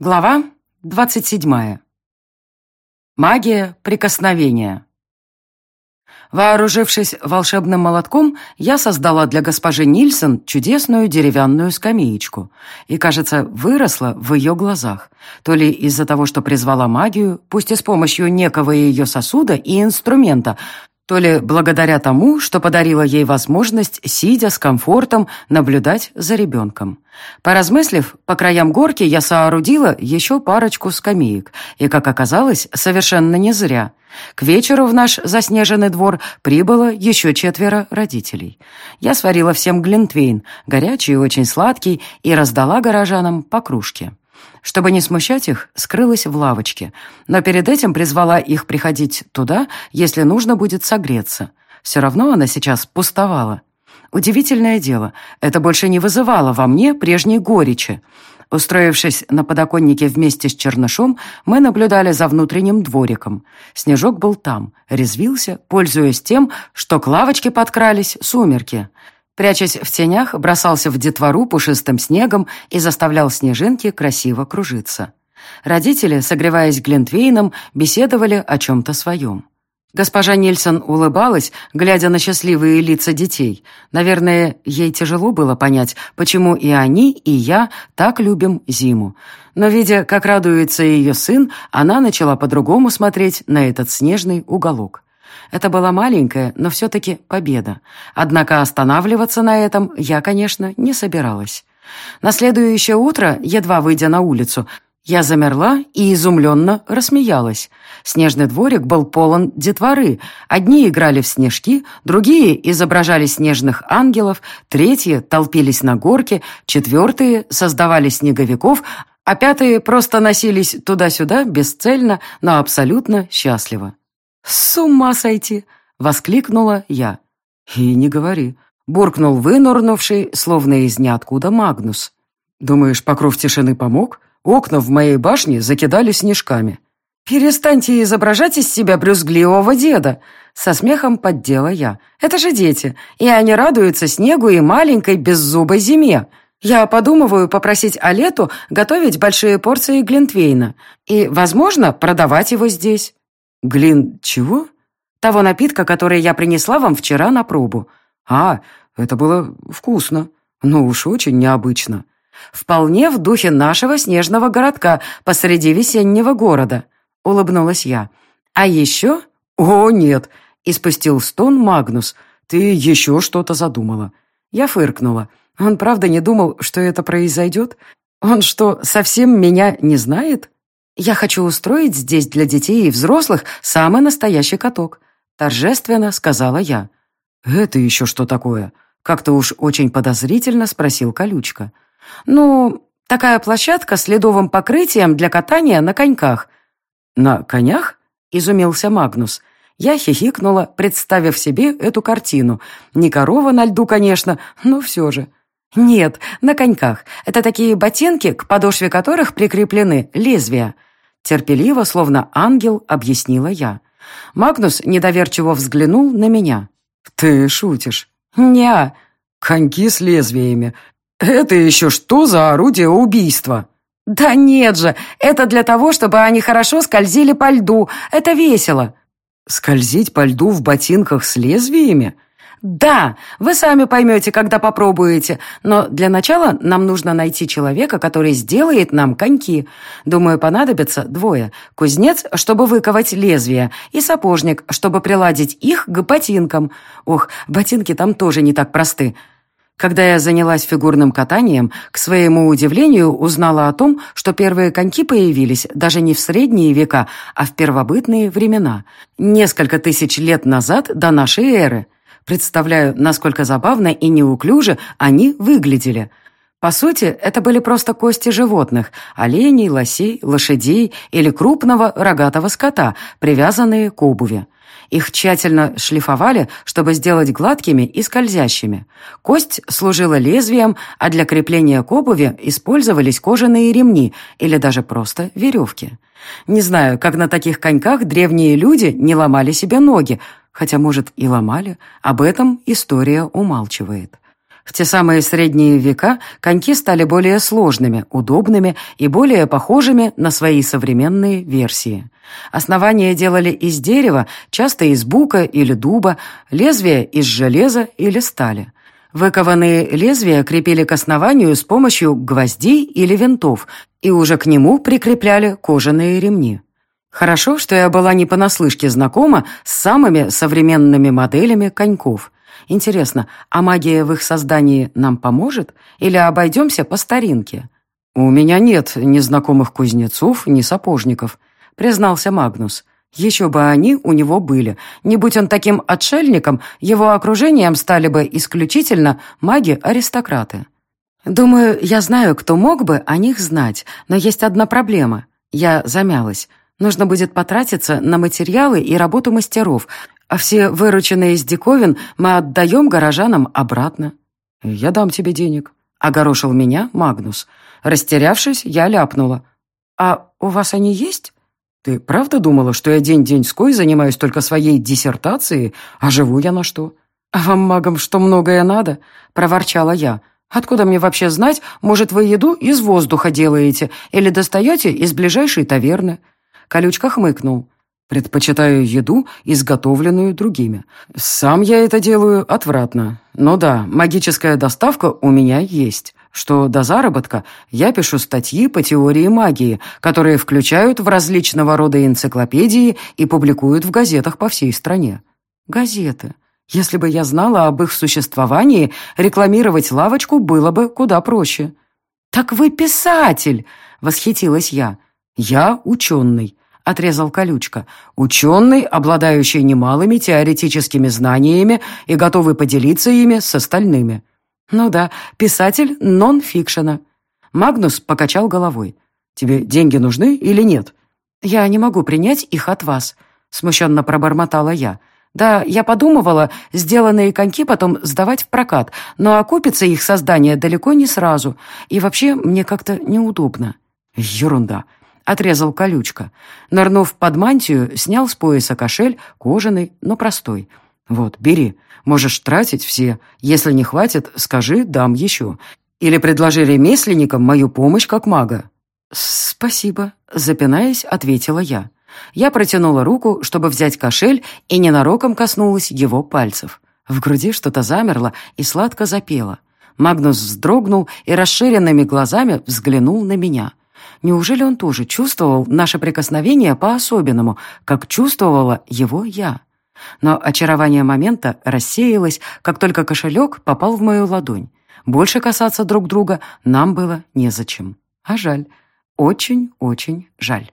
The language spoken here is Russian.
Глава 27. Магия прикосновения. Вооружившись волшебным молотком, я создала для госпожи Нильсон чудесную деревянную скамеечку и, кажется, выросла в ее глазах, то ли из-за того, что призвала магию, пусть и с помощью некого ее сосуда и инструмента, то ли благодаря тому, что подарила ей возможность, сидя с комфортом, наблюдать за ребенком. Поразмыслив, по краям горки я соорудила еще парочку скамеек, и, как оказалось, совершенно не зря. К вечеру в наш заснеженный двор прибыло еще четверо родителей. Я сварила всем глинтвейн, горячий и очень сладкий, и раздала горожанам по кружке. Чтобы не смущать их, скрылась в лавочке, но перед этим призвала их приходить туда, если нужно будет согреться. Все равно она сейчас пустовала. Удивительное дело, это больше не вызывало во мне прежней горечи. Устроившись на подоконнике вместе с Чернышом, мы наблюдали за внутренним двориком. Снежок был там, резвился, пользуясь тем, что к лавочке подкрались сумерки. Прячась в тенях, бросался в детвору пушистым снегом и заставлял снежинки красиво кружиться. Родители, согреваясь глинтвейном, беседовали о чем-то своем. Госпожа Нильсон улыбалась, глядя на счастливые лица детей. Наверное, ей тяжело было понять, почему и они, и я так любим зиму. Но, видя, как радуется ее сын, она начала по-другому смотреть на этот снежный уголок. Это была маленькая, но все-таки победа. Однако останавливаться на этом я, конечно, не собиралась. На следующее утро, едва выйдя на улицу, я замерла и изумленно рассмеялась. Снежный дворик был полон детворы. Одни играли в снежки, другие изображали снежных ангелов, третьи толпились на горке, четвертые создавали снеговиков, а пятые просто носились туда-сюда бесцельно, но абсолютно счастливо. «С ума сойти!» — воскликнула я. «И не говори», — буркнул вынурнувший, словно из ниоткуда Магнус. «Думаешь, покров тишины помог? Окна в моей башне закидали снежками». «Перестаньте изображать из себя брюзгливого деда!» Со смехом поддела я. «Это же дети, и они радуются снегу и маленькой беззубой зиме. Я подумываю попросить Алету готовить большие порции глинтвейна и, возможно, продавать его здесь». «Глин чего?» «Того напитка, который я принесла вам вчера на пробу». «А, это было вкусно. но уж очень необычно. Вполне в духе нашего снежного городка посреди весеннего города», — улыбнулась я. «А еще...» «О, нет!» — испустил стон Магнус. «Ты еще что-то задумала». Я фыркнула. Он правда не думал, что это произойдет? Он что, совсем меня не знает?» «Я хочу устроить здесь для детей и взрослых самый настоящий каток», торжественно сказала я. «Это еще что такое?» Как-то уж очень подозрительно спросил Колючка. «Ну, такая площадка с ледовым покрытием для катания на коньках». «На конях?» — изумился Магнус. Я хихикнула, представив себе эту картину. Не корова на льду, конечно, но все же. «Нет, на коньках. Это такие ботинки, к подошве которых прикреплены лезвия». Терпеливо, словно ангел, объяснила я. Магнус недоверчиво взглянул на меня. «Ты шутишь?» «Не-а». «Коньки с лезвиями. Это еще что за орудие убийства?» «Да нет же, это для того, чтобы они хорошо скользили по льду. Это весело». «Скользить по льду в ботинках с лезвиями?» «Да, вы сами поймете, когда попробуете, но для начала нам нужно найти человека, который сделает нам коньки. Думаю, понадобится двое. Кузнец, чтобы выковать лезвия, и сапожник, чтобы приладить их к ботинкам. Ох, ботинки там тоже не так просты». Когда я занялась фигурным катанием, к своему удивлению узнала о том, что первые коньки появились даже не в средние века, а в первобытные времена, несколько тысяч лет назад до нашей эры. Представляю, насколько забавно и неуклюже они выглядели. По сути, это были просто кости животных – оленей, лосей, лошадей или крупного рогатого скота, привязанные к обуви. Их тщательно шлифовали, чтобы сделать гладкими и скользящими. Кость служила лезвием, а для крепления к обуви использовались кожаные ремни или даже просто веревки. Не знаю, как на таких коньках древние люди не ломали себе ноги, хотя, может, и ломали, об этом история умалчивает. В те самые средние века коньки стали более сложными, удобными и более похожими на свои современные версии. Основания делали из дерева, часто из бука или дуба, лезвия из железа или стали. Выкованные лезвия крепили к основанию с помощью гвоздей или винтов, и уже к нему прикрепляли кожаные ремни. Хорошо, что я была не понаслышке знакома с самыми современными моделями коньков – Интересно, а магия в их создании нам поможет или обойдемся по старинке? У меня нет ни знакомых кузнецов, ни сапожников, признался Магнус. Еще бы они у него были. Не будь он таким отшельником, его окружением стали бы исключительно маги-аристократы. Думаю, я знаю, кто мог бы о них знать, но есть одна проблема. Я замялась. Нужно будет потратиться на материалы и работу мастеров, а все вырученные из диковин мы отдаем горожанам обратно. Я дам тебе денег. Огорошил меня Магнус. Растерявшись, я ляпнула. А у вас они есть? Ты правда думала, что я день-деньской занимаюсь только своей диссертацией, а живу я на что? А вам, магам, что многое надо? Проворчала я. Откуда мне вообще знать, может, вы еду из воздуха делаете или достаете из ближайшей таверны? Колючка хмыкнул. Предпочитаю еду, изготовленную другими. Сам я это делаю отвратно. Но да, магическая доставка у меня есть. Что до заработка, я пишу статьи по теории магии, которые включают в различного рода энциклопедии и публикуют в газетах по всей стране. Газеты. Если бы я знала об их существовании, рекламировать лавочку было бы куда проще. «Так вы писатель!» — восхитилась я. «Я ученый отрезал колючка. «Ученый, обладающий немалыми теоретическими знаниями и готовый поделиться ими с остальными». «Ну да, писатель нон-фикшена». Магнус покачал головой. «Тебе деньги нужны или нет?» «Я не могу принять их от вас», — смущенно пробормотала я. «Да, я подумывала сделанные коньки потом сдавать в прокат, но окупится их создание далеко не сразу, и вообще мне как-то неудобно». «Ерунда», отрезал колючка. Нырнув под мантию, снял с пояса кошель, кожаный, но простой. «Вот, бери. Можешь тратить все. Если не хватит, скажи, дам еще. Или предложи ремесленникам мою помощь как мага». «Спасибо», — запинаясь, ответила я. Я протянула руку, чтобы взять кошель, и ненароком коснулась его пальцев. В груди что-то замерло и сладко запело. Магнус вздрогнул и расширенными глазами взглянул на меня. Неужели он тоже чувствовал наше прикосновение по-особенному, как чувствовала его я? Но очарование момента рассеялось, как только кошелек попал в мою ладонь. Больше касаться друг друга нам было незачем. А жаль. Очень-очень жаль.